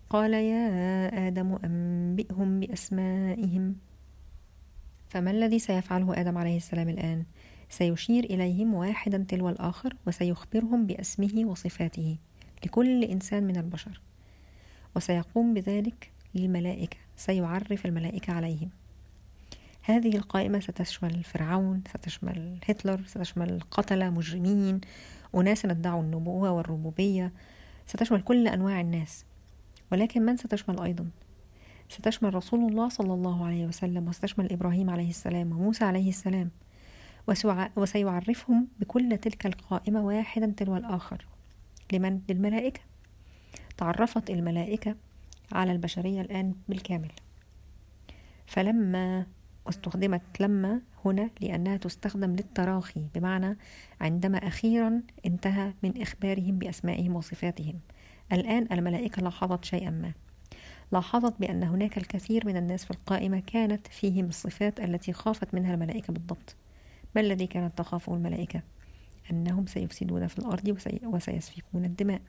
A: قال يا آدم أنبئهم بأسمائهم. فما الذي سيفعله آدم عليه السلام الآن؟ سيشير إليهم واحدا تلو الآخر وسيخبرهم بأسمه وصفاته لكل إنسان من البشر. وسيقوم بذلك للملائكة سيعرف الملائكة عليهم. هذه القائمة ستشمل فرعون ستشمل هتلر ستشمل قتلة مجرمين. أناس ادعوا النبوة والربوبية. ستشمل كل أنواع الناس ولكن من ستشمل أيضا؟ ستشمل رسول الله صلى الله عليه وسلم وستشمل إبراهيم عليه السلام وموسى عليه السلام وسيعرفهم بكل تلك القائمة واحدا تلو الآخر. لمن؟ للملائكة. تعرفت الملائكة على البشرية الآن بالكامل. فلما واستخدمت لما هنا لأنها تستخدم للتراخي بمعنى عندما أخيرا انتهى من إخبارهم بأسمائهم وصفاتهم. الآن الملائكة لاحظت شيئا ما. لاحظت بأن هناك الكثير من الناس في القائمة كانت فيهم الصفات التي خافت منها الملائكة بالضبط. ما الذي كانت تخافه الملائكة؟ أنهم سيفسدون في الأرض وسيسفكون الدماء.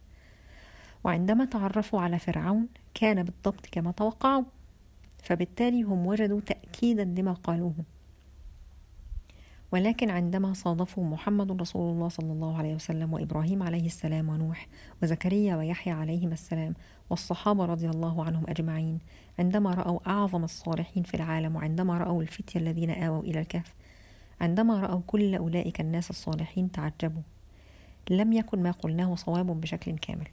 A: وعندما تعرفوا على فرعون كان بالضبط كما توقعوا. فبالتالي هم وجدوا تأكيدا لما قالوه. ولكن عندما صادفوا محمد رسول الله صلى الله عليه وسلم وإبراهيم عليه السلام ونوح وزكريا ويحيى عليهما السلام والصحابة رضي الله عنهم أجمعين عندما رأوا أعظم الصالحين في العالم وعندما رأوا الفتية الذين آووا إلى الكهف عندما رأوا كل أولئك الناس الصالحين تعجبوا. لم يكن ما قلناه صواب بشكل كامل.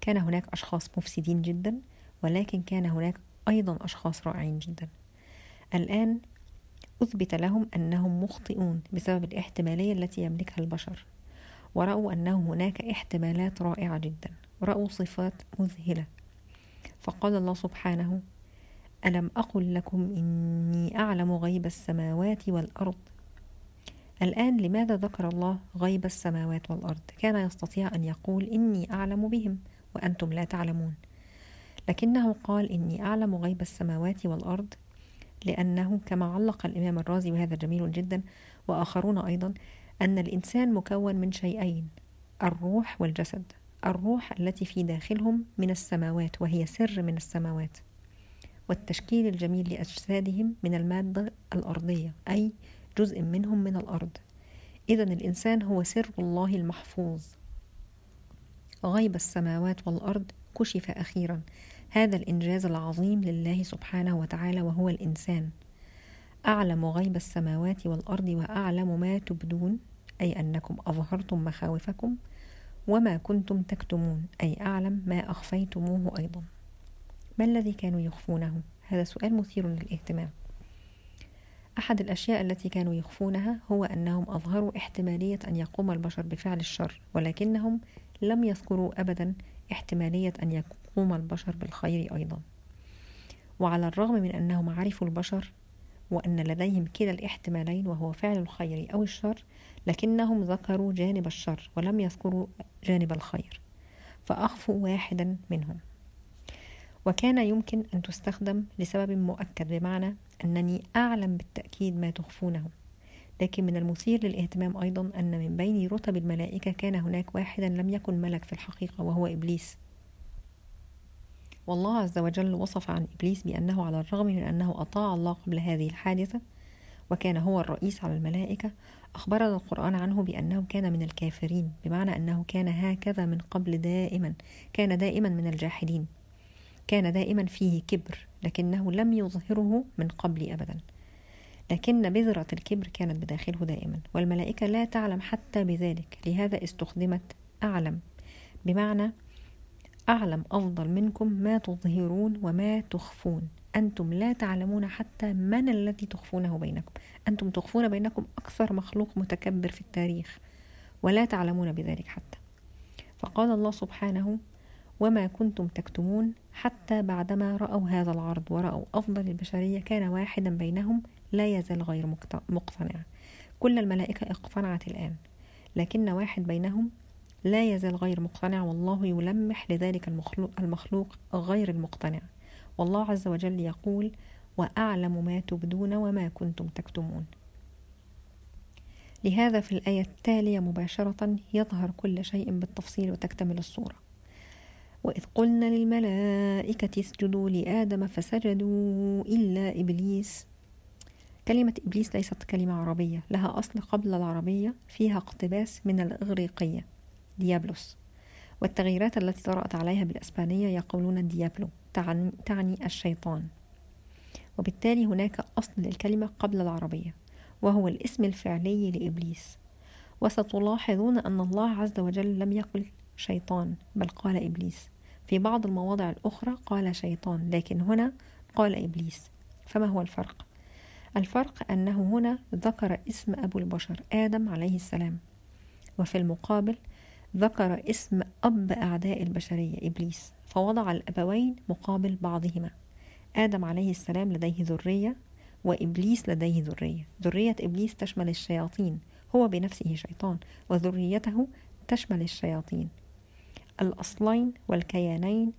A: كان هناك أشخاص مفسدين جدا ولكن كان هناك أيضا أشخاص رائعين جدا. الآن أثبت لهم أنهم مخطئون بسبب الاحتمالية التي يملكها البشر ورأوا أنه هناك احتمالات رائعة جدا. رأوا صفات مذهلة. فقال الله سبحانه ألم أقل لكم إني أعلم غيب السماوات والأرض؟ الآن لماذا ذكر الله غيب السماوات والأرض؟ كان يستطيع أن يقول إني أعلم بهم وأنتم لا تعلمون. لكنه قال إني أعلم غيب السماوات والأرض لأنه كما علق الإمام الرازي وهذا جميل جدا وآخرون أيضا أن الإنسان مكون من شيئين الروح والجسد. الروح التي في داخلهم من السماوات وهي سر من السماوات. والتشكيل الجميل لأجسادهم من المادة الأرضية أي جزء منهم من الأرض. إذا الإنسان هو سر الله المحفوظ. غيب السماوات والأرض كشف أخيرا. هذا الإنجاز العظيم لله سبحانه وتعالى وهو الإنسان. أعلم غيب السماوات والأرض وأعلم ما تبدون أي أنكم أظهرتم مخاوفكم وما كنتم تكتمون أي أعلم ما أخفيتموه أيضا. ما الذي كانوا يخفونه؟ هذا سؤال مثير للاهتمام. أحد الأشياء التي كانوا يخفونها هو أنهم أظهروا احتمالية أن يقوم البشر بفعل الشر ولكنهم لم يذكروا أبدا احتمالية أن يقوم البشر بالخير أيضا. وعلى الرغم من أنهم عرفوا البشر وأن لديهم كلا الاحتمالين وهو فعل الخير أو الشر لكنهم ذكروا جانب الشر ولم يذكروا جانب الخير. فأخفوا واحدا منهم. وكان يمكن أن تستخدم لسبب مؤكد بمعنى أنني أعلم بالتأكيد ما تخفونه. لكن من المثير للاهتمام أيضا أن من بين رتب الملائكة كان هناك واحدا لم يكن ملك في الحقيقة وهو إبليس. والله عز وجل وصف عن إبليس بأنه على الرغم من أنه أطاع الله قبل هذه الحادثة وكان هو الرئيس على الملائكة أخبرنا القرآن عنه بأنه كان من الكافرين بمعنى أنه كان هكذا من قبل دائما كان دائما من الجاحدين كان دائما فيه كبر لكنه لم يظهره من قبل أبدا. لكن بذرة الكبر كانت بداخله دائما والملائكة لا تعلم حتى بذلك لهذا استخدمت أعلم بمعنى أعلم أفضل منكم ما تظهرون وما تخفون. أنتم لا تعلمون حتى من الذي تخفونه بينكم. أنتم تخفون بينكم أكثر مخلوق متكبر في التاريخ ولا تعلمون بذلك حتى. فقال الله سبحانه وما كنتم تكتمون حتى بعدما رأوا هذا العرض ورأوا أفضل البشرية كان واحدا بينهم لا يزال غير مقتنع كل الملائكة اقتنعت الآن لكن واحد بينهم لا يزال غير مقتنع والله يلمح لذلك المخلوق, المخلوق غير المقتنع. والله عز وجل يقول وأعلم ما تبدون وما كنتم تكتمون. لهذا في الآية التالية مباشرة يظهر كل شيء بالتفصيل وتكتمل الصورة. وإذ قلنا للملائكة اسجدوا لآدم فسجدوا إلا إبليس. كلمة إبليس ليست كلمة عربية لها أصل قبل العربية فيها اقتباس من الإغريقية. ديابلوس. والتغييرات التي طرأت عليها بالإسبانية يقولون ديابلو تعني, الشيطان. وبالتالي هناك أصل للكلمة قبل العربية وهو الاسم الفعلي لإبليس. وستلاحظون أن الله عز وجل لم يقل شيطان بل قال إبليس. في بعض المواضع الأخرى قال شيطان لكن هنا قال إبليس. فما هو الفرق؟ الفرق أنه هنا ذكر اسم أبو البشر آدم عليه السلام. وفي المقابل ذكر اسم أب أعداء البشرية إبليس فوضع الأبوين مقابل بعضهما. آدم عليه السلام لديه ذرية وإبليس لديه ذرية. ذرية إبليس تشمل الشياطين هو بنفسه شيطان وذريته تشمل الشياطين. الأصلين والكيانين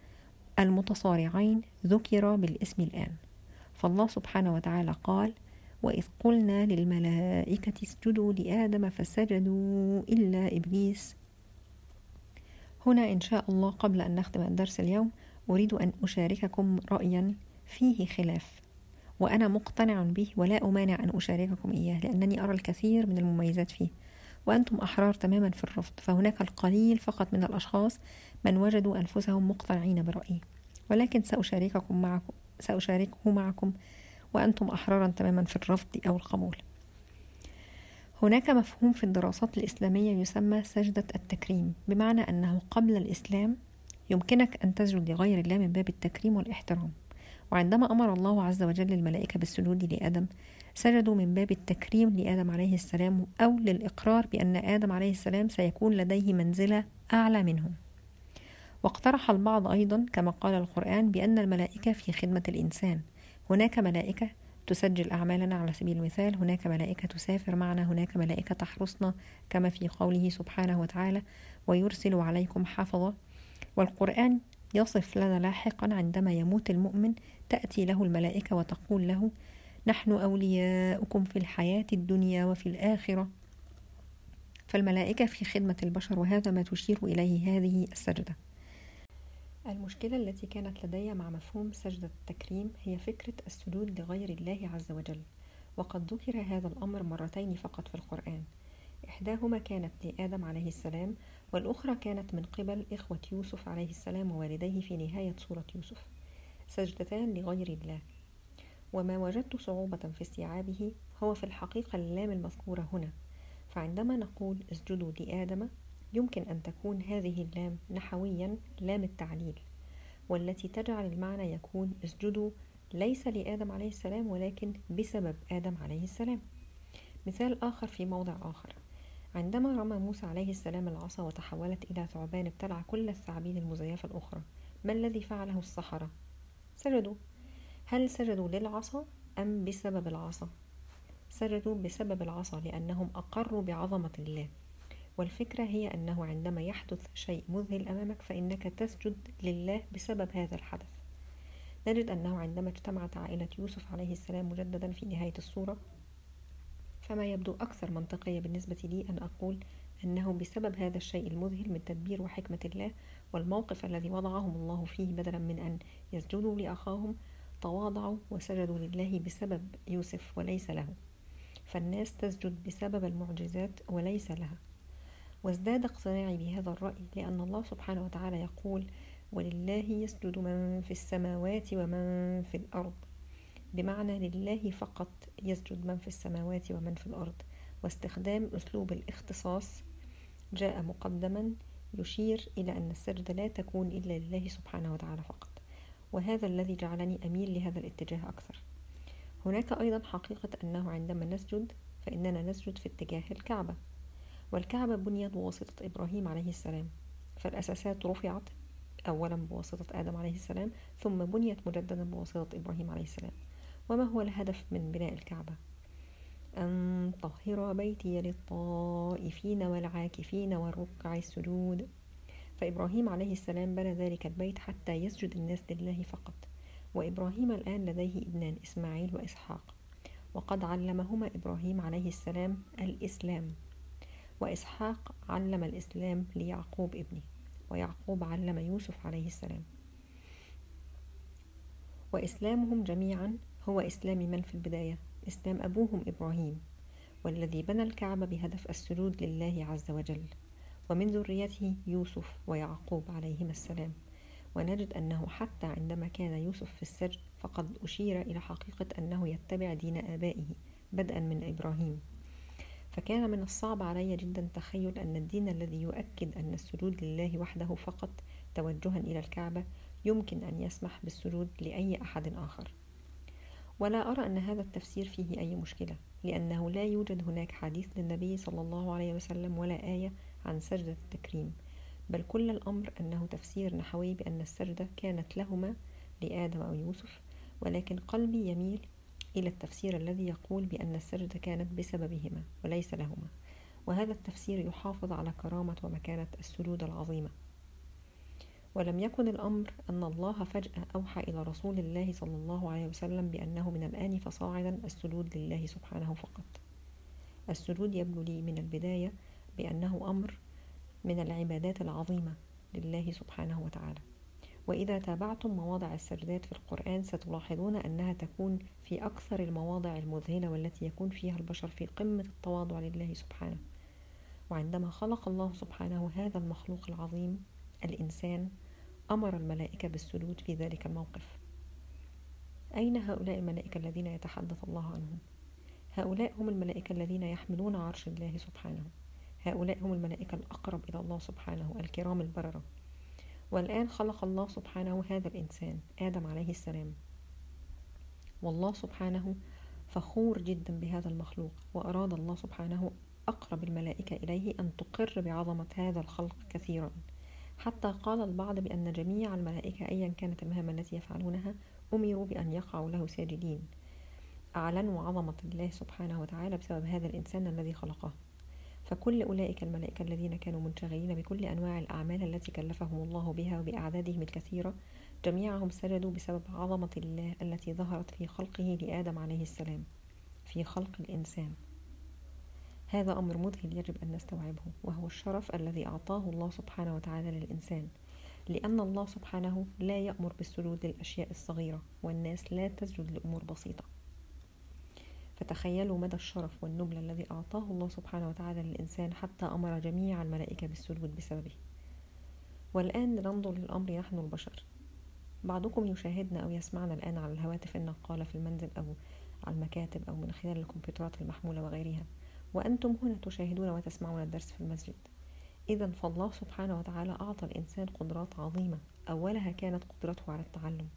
A: المتصارعين ذكر بالاسم الآن. فالله سبحانه وتعالى قال وإذ قلنا للملائكة اسجدوا لآدم فسجدوا إلا إبليس هنا إن شاء الله قبل أن نختم الدرس اليوم أريد أن أشارككم رأيا فيه خلاف وأنا مقتنع به ولا أمانع أن أشارككم إياه لأنني أرى الكثير من المميزات فيه وأنتم أحرار تماما في الرفض فهناك القليل فقط من الأشخاص من وجدوا أنفسهم مقتنعين برأيي ولكن سأشارككم معكم سأشاركه معكم وأنتم أحرارا تماما في الرفض أو القبول. هناك مفهوم في الدراسات الإسلامية يسمى سجدة التكريم بمعنى أنه قبل الإسلام يمكنك أن تسجد لغير الله من باب التكريم والإحترام. وعندما أمر الله عز وجل الملائكة بالسجود لآدم سجدوا من باب التكريم لآدم عليه السلام أو للإقرار بأن آدم عليه السلام سيكون لديه منزلة أعلى منهم. واقترح البعض أيضا كما قال القرآن بأن الملائكة في خدمة الإنسان. هناك ملائكة تسجل أعمالنا على سبيل المثال هناك ملائكة تسافر معنا هناك ملائكة تحرسنا كما في قوله سبحانه وتعالى ويرسل عليكم حفظة والقرآن يصف لنا لاحقا عندما يموت المؤمن تأتي له الملائكة وتقول له نحن أولياؤكم في الحياة الدنيا وفي الآخرة فالملائكة في خدمة البشر وهذا ما تشير إليه هذه السجدة. المشكلة التي كانت لدي مع مفهوم سجدة التكريم هي فكرة السجود لغير الله عز وجل وقد ذكر هذا الأمر مرتين فقط في القرآن. إحداهما كانت لآدم عليه السلام والأخرى كانت من قبل إخوة يوسف عليه السلام ووالديه في نهاية سورة يوسف. سجدتان لغير الله. وما وجدت صعوبة في استيعابه هو في الحقيقة اللام المذكورة هنا. فعندما نقول اسجدوا لآدم يمكن أن تكون هذه اللام نحويا لام التعليل والتي تجعل المعنى يكون اسجدوا ليس لآدم عليه السلام ولكن بسبب آدم عليه السلام مثال آخر في موضع آخر. عندما رمى موسى عليه السلام العصا وتحولت إلى ثعبان ابتلع كل الثعابين المزيفة الأخرى. ما الذي فعله السحرة؟ سجدوا هل سجدوا للعصا أم بسبب العصا؟ سجدوا بسبب العصا لأنهم أقروا بعظمة الله. والفكرة هي أنه عندما يحدث شيء مذهل أمامك فإنك تسجد لله بسبب هذا الحدث. نجد أنه عندما اجتمعت عائلة يوسف عليه السلام مجددا في نهاية الصورة فما يبدو أكثر منطقية بالنسبة لي أن أقول أنه بسبب هذا الشيء المذهل من تدبير وحكمة الله والموقف الذي وضعهم الله فيه بدلا من أن يسجدوا لأخاهم تواضعوا وسجدوا لله بسبب يوسف وليس له. فالناس تسجد بسبب المعجزات وليس لها. وازداد اقتناعي بهذا الرأي لأن الله سبحانه وتعالى يقول ولله يسجد من في السماوات ومن في الأرض. بمعنى لله فقط يسجد من في السماوات ومن في الأرض. واستخدام أسلوب الاختصاص جاء مقدما يشير إلى أن السجدة لا تكون إلا لله سبحانه وتعالى فقط. وهذا الذي جعلني أميل لهذا الاتجاه أكثر. هناك أيضا حقيقة أنه عندما نسجد فإننا نسجد في اتجاه الكعبة. والكعبة بنيت بواسطة إبراهيم عليه السلام فالأساسات رفعت أولا بواسطة آدم عليه السلام ثم بنيت مجددا بواسطة إبراهيم عليه السلام. وما هو الهدف من بناء الكعبة؟ أن طهر بيتي للطائفين والعاكفين والركع السجود. فإبراهيم عليه السلام بنى ذلك البيت حتى يسجد الناس لله فقط. وإبراهيم الآن لديه ابنان إسماعيل وإسحاق. وقد علمهما إبراهيم عليه السلام الإسلام. وإسحاق علم الإسلام ليعقوب ابنه ويعقوب علم يوسف عليه السلام. وإسلامهم جميعا هو إسلام من في البداية إسلام أبوهم إبراهيم والذي بنى الكعبة بهدف السجود لله عز وجل. ومن ذريته يوسف ويعقوب عليهما السلام. ونجد أنه حتى عندما كان يوسف في السجن فقد أشير إلى حقيقة أنه يتبع دين آبائه بدءا من إبراهيم. فكان من الصعب علي جدا تخيل أن الدين الذي يؤكد أن السجود لله وحده فقط توجها إلى الكعبة يمكن أن يسمح بالسجود لأي أحد آخر. ولا أرى أن هذا التفسير فيه أي مشكلة لأنه لا يوجد هناك حديث للنبي صلى الله عليه وسلم ولا آية عن سجدة التكريم بل كل الأمر أنه تفسير نحوي بأن السجدة كانت لهما لآدم أو يوسف ولكن قلبي يميل إلى التفسير الذي يقول بأن السجدة كانت بسببهما وليس لهما وهذا التفسير يحافظ على كرامة ومكانة السجود العظيمة. ولم يكن الأمر أن الله فجأة أوحى إلى رسول الله صلى الله عليه وسلم بأنه من الآن فصاعدا السجود لله سبحانه فقط. السجود يبدو لي من البداية بأنه أمر من العبادات العظيمة لله سبحانه وتعالى. وإذا تابعتم مواضع السجدات في القرآن ستلاحظون أنها تكون في أكثر المواضع المذهلة والتي يكون فيها البشر في قمة التواضع لله سبحانه. وعندما خلق الله سبحانه هذا المخلوق العظيم الإنسان أمر الملائكة بالسجود في ذلك الموقف. أين هؤلاء الملائكة الذين يتحدث الله عنهم؟ هؤلاء هم الملائكة الذين يحملون عرش الله سبحانه. هؤلاء هم الملائكة الأقرب إلى الله سبحانه الكرام البررة. والآن خلق الله سبحانه هذا الإنسان آدم عليه السلام. والله سبحانه فخور جدا بهذا المخلوق وأراد الله سبحانه أقرب الملائكة إليه أن تقر بعظمة هذا الخلق كثيرا. حتى قال البعض بأن جميع الملائكة أيا كانت المهام التي يفعلونها أمروا بأن يقعوا له ساجدين. أعلنوا عظمة الله سبحانه وتعالى بسبب هذا الإنسان الذي خلقه. فكل أولئك الملائكة الذين كانوا منشغلين بكل أنواع الأعمال التي كلفهم الله بها وبأعدادهم الكثيرة جميعهم سجدوا بسبب عظمة الله التي ظهرت في خلقه لآدم عليه السلام في خلق الإنسان. هذا أمر مذهل يجب أن نستوعبه وهو الشرف الذي أعطاه الله سبحانه وتعالى للإنسان لأن الله سبحانه لا يأمر بالسجود للأشياء الصغيرة والناس لا تسجد لأمور بسيطة. فتخيلوا مدى الشرف والنبل الذي أعطاه الله سبحانه وتعالى للإنسان حتى أمر جميع الملائكة بالسجود بسببه. والآن ننظر للأمر نحن البشر. بعضكم يشاهدنا أو يسمعنا الآن على الهواتف النقالة في المنزل أو على المكاتب أو من خلال الكمبيوترات المحمولة وغيرها. وأنتم هنا تشاهدون وتسمعون الدرس في المسجد. إذا فالله سبحانه وتعالى أعطى الإنسان قدرات عظيمة. أولها كانت قدرته على التعلم.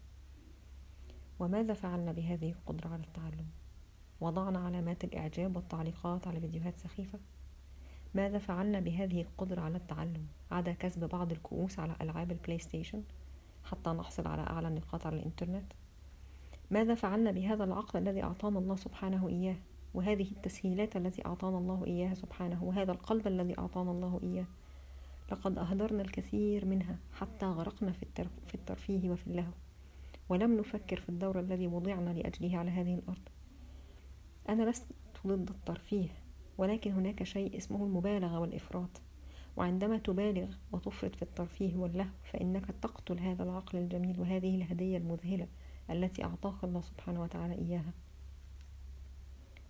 A: وماذا فعلنا بهذه القدرة على التعلم؟ وضعنا علامات الإعجاب والتعليقات على فيديوهات سخيفة. ماذا فعلنا بهذه القدرة على التعلم؟ عدا كسب بعض الكؤوس على ألعاب البلاي ستيشن حتى نحصل على أعلى النقاط على الإنترنت. ماذا فعلنا بهذا العقل الذي أعطانا الله سبحانه إياه؟ وهذه التسهيلات التي أعطانا الله إياها سبحانه وهذا القلب الذي أعطانا الله إياه. لقد أهدرنا الكثير منها حتى غرقنا في الترفيه وفي اللهو. ولم نفكر في الدور الذي وضعنا لأجله على هذه الأرض. أنا لست ضد الترفيه ولكن هناك شيء اسمه المبالغة والإفراط. وعندما تبالغ وتفرط في الترفيه واللهو فإنك تقتل هذا العقل الجميل وهذه الهدية المذهلة التي أعطاك الله سبحانه وتعالى إياها.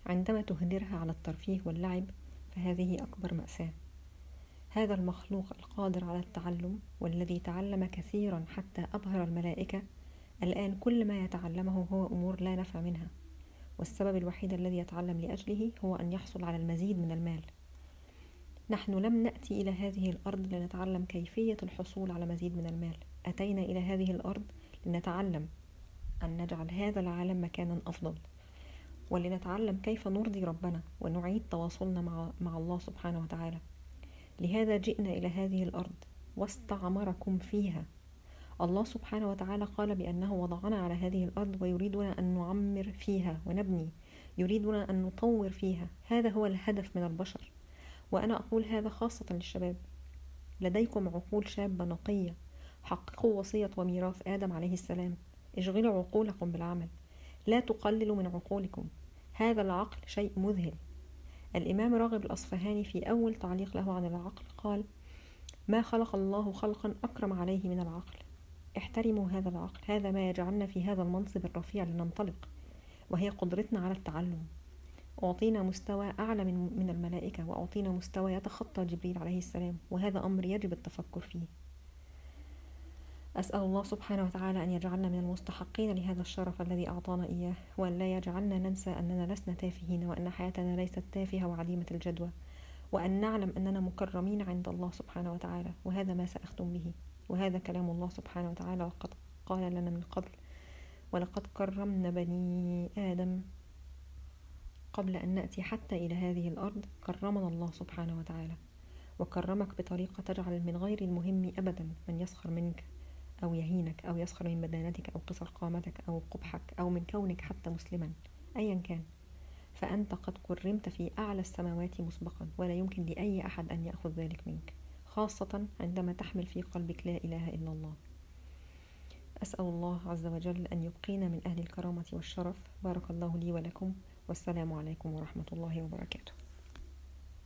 A: عندما تهدرها على الترفيه واللعب فهذه أكبر مأساة. هذا المخلوق القادر على التعلم والذي تعلم كثيرا حتى أبهر الملائكة الآن كل ما يتعلمه هو أمور لا نفع منها. والسبب الوحيد الذي يتعلم لأجله هو أن يحصل على المزيد من المال. نحن لم نأتي إلى هذه الأرض لنتعلم كيفية الحصول على مزيد من المال. أتينا إلى هذه الأرض لنتعلم أن نجعل هذا العالم مكانا أفضل ولنتعلم كيف نرضي ربنا ونعيد تواصلنا مع, مع الله سبحانه وتعالى. لهذا جئنا إلى هذه الأرض واستعمركم فيها. الله سبحانه وتعالى قال بأنه وضعنا على هذه الأرض ويريدنا أن نعمر فيها ونبني يريدنا أن نطور فيها. هذا هو الهدف من البشر. وأنا أقول هذا خاصة للشباب. لديكم عقول شابة نقية. حققوا وصية وميراث آدم عليه السلام. اشغلوا عقولكم بالعمل. لا تقللوا من عقولكم. هذا العقل شيء مذهل. الإمام راغب الأصفهاني في أول تعليق له عن العقل قال ما خلق الله خلقا أكرم عليه من العقل. احترموا هذا العقل هذا ما يجعلنا في هذا المنصب الرفيع لننطلق وهي قدرتنا على التعلم. أعطينا مستوى أعلى من, من الملائكة وأعطينا مستوى يتخطى جبريل عليه السلام وهذا أمر يجب التفكر فيه. أسأل الله سبحانه وتعالى أن يجعلنا من المستحقين لهذا الشرف الذي أعطانا إياه وأن لا يجعلنا ننسى أننا لسنا تافهين وأن حياتنا ليست تافهة وعديمة الجدوى وأن نعلم أننا مكرمين عند الله سبحانه وتعالى وهذا ما سأختم به. وهذا كلام الله سبحانه وتعالى وقد قال لنا من قبل ولقد كرمنا بني آدم قبل أن نأتي حتى إلى هذه الأرض كرمنا الله سبحانه وتعالى. وكرمك بطريقة تجعل من غير المهم أبدا من يسخر منك أو يهينك أو يسخر من بدانتك أو قصر قامتك أو قبحك أو من كونك حتى مسلما أيا كان. فأنت قد كرمت في أعلى السماوات مسبقا ولا يمكن لأي أحد أن يأخذ ذلك منك. خاصة عندما تحمل في قلبك لا إله إلا الله. أسأل الله عز وجل أن يبقينا من أهل الكرامة والشرف. بارك الله لي ولكم. والسلام عليكم ورحمة الله وبركاته.